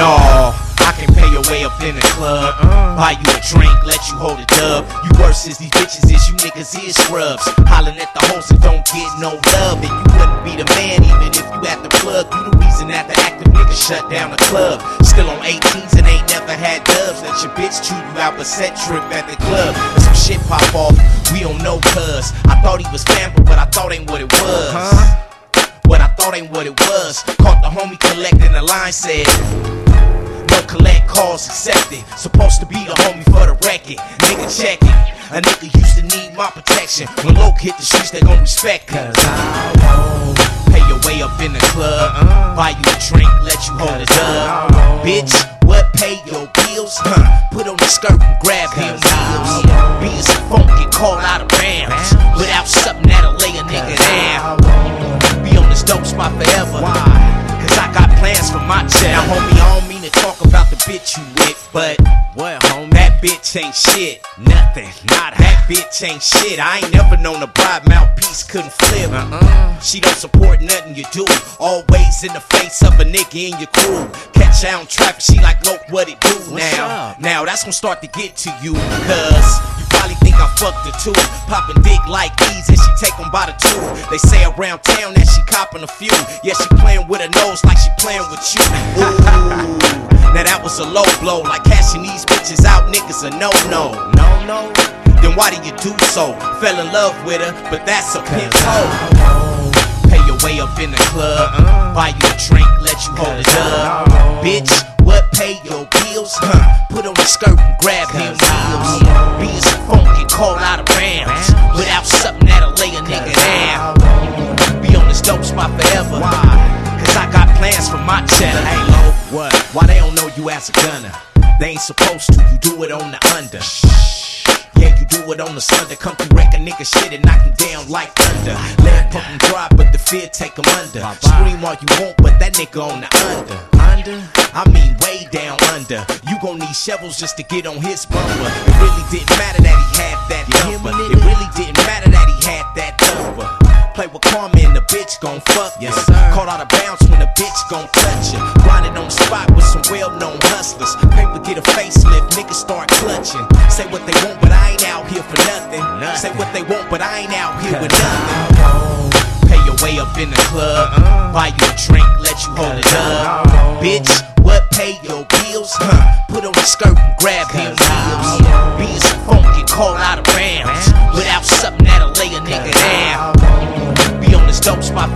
No, I can pay your way up in the club. Uh-huh. Buy you a drink, let you hold a dub. You worse as these bitches is you niggas is scrubs. Hollering at the hoes that don't get no love. And you wouldn't be the man even if you at the plug. You the reason that the active niggas shut down the club. Still on 18s and ain't never had dubs. Let your bitch chew you out, but set trip at the club. And some shit pop off, we don't know cuz. I thought he was family, but I thought ain't what it was. What I thought ain't what it was. Caught the homie collecting the line said. No collect calls accepted. Supposed to be the homie for the record. Nigga check it. A nigga used to need my protection. When Loke hit the streets, they gon' respect Cause I won't pay your way up in the club. Uh-uh. Buy you a drink, let you hold it up. Bitch, what pay your bills? Huh. Put on the skirt and grab him heels. So funky, call out of bounds. Without you with, but what, homie? That bitch ain't shit. Nothing. Not that bitch ain't shit. I ain't never known a bride mouthpiece couldn't flip. Uh-uh. She don't support nothing you do. Always in the face of a nigga in your crew. Catch her on traffic, she like, look what it do now. Now that's gonna start to get to you, cause you probably think I fucked her too. Popping dick like these and she take 'em by the two. They say around town that she copping a few. Yeah, she playing with her nose like she playing with you. Ooh. Now that was a low blow, like cashing these bitches out, niggas a no no. No no. Then why do you do so? Fell in love with her, but that's a pimp hoe. Pay your way up in the club, buy you a drink, let you hold it up. Bitch, what pay your bills? Huh. Put on a skirt and grab him heels. Being so funky, call out of bounds. Without something that'll lay a nigga down. Be on this dope spot forever. Cause I got plans for my cheddar. You as a gunner? They ain't supposed to, you do it on the under. Yeah, you do it on the Sunday. Come through, wreck a nigga shit and knock him down like thunder. Let him pump him dry, but the fear take him under. Scream all you want, but that nigga on the under. Under? I mean, way down under. You gon' need shovels just to get on his bumper. It really didn't matter that he had that number. It really didn't matter that he had that number. Play with karma bitch gon' fuck ya. Caught out of bounds when the bitch gon' touch ya. Grinding on the spot with some well-known hustlers. Paper get a facelift, niggas start clutching. Say what they want, but I ain't out here for nothing. Say what they want, but I ain't out here with nothing. Pay your way up in the club, buy you a drink, let you hold it up. Bitch, what pay your bills? Huh. Put on the skirt and grab him heels.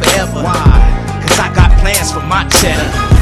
Forever. Cause I got plans for my cheddar.